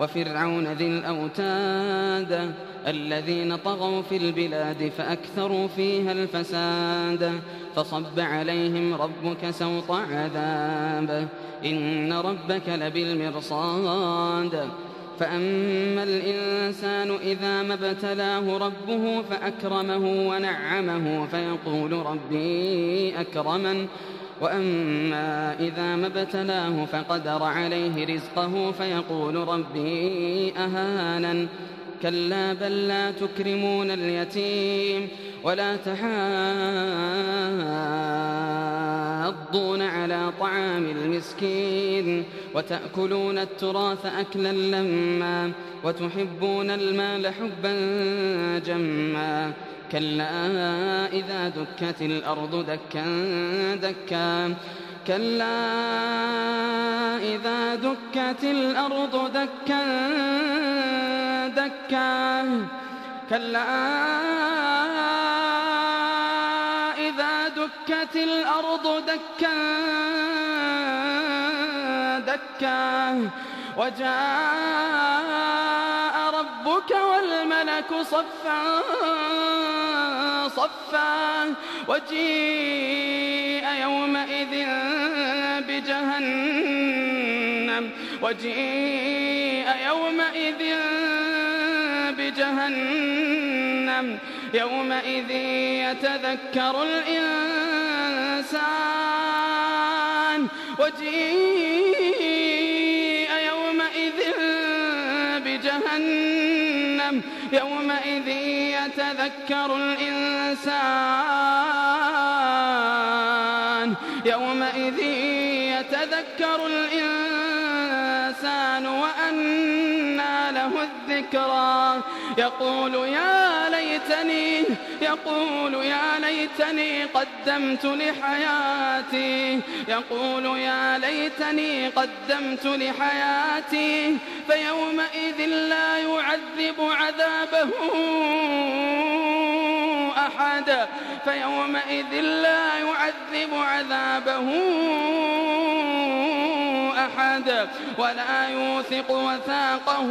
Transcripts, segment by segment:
وفرعون ذي الأوتاد الذين طغوا في البلاد فأكثروا فيها الفساد فصب عليهم ربك سوط عذاب إن ربك لبالمرصاد فأما الإنسان إذا ما ابتلاه ربه فأكرمه ونعمه فيقول ربي أكرمن وأما إذا ما ابتلاه فقدر عليه رزقه فيقول ربي أهانا كلا بل لا تكرمون اليتيم ولا تحاضون على طعام المسكين وتأكلون التراث أكلا لما وتحبون المال حبا جما كلا إذا دكت الأرض دكا دكا. كلا إذا دكت الأرض دكا دكا. كلا إذا دكت الأرض دكا دكا. وجاء والملك صفا صفا. وجيء يومئذ بجهنم. وجيء يومئذ بجهنم. يومئذ يتذكر الإنسان. وجيء يومئذ بجهنم. يومئذ يتذكر الإنسان. يومئذ يتذكر الإنسان وأنى له الذكرى. يقول يا ليتني يقول يا ليتني قدمت لحياتي. يقول يا ليتني قدمت لحياتي فيومئذ لا يعذب عذابه أحد. فيومئذ لا يعذب عذابه أحد ولا يوثق وثاقه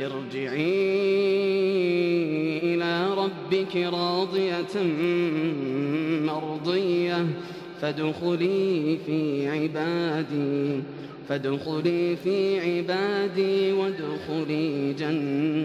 ارجعي إلى ربك راضية مرضية. فادخلي في عبادي فادخلي في عبادي وادخلي جنتي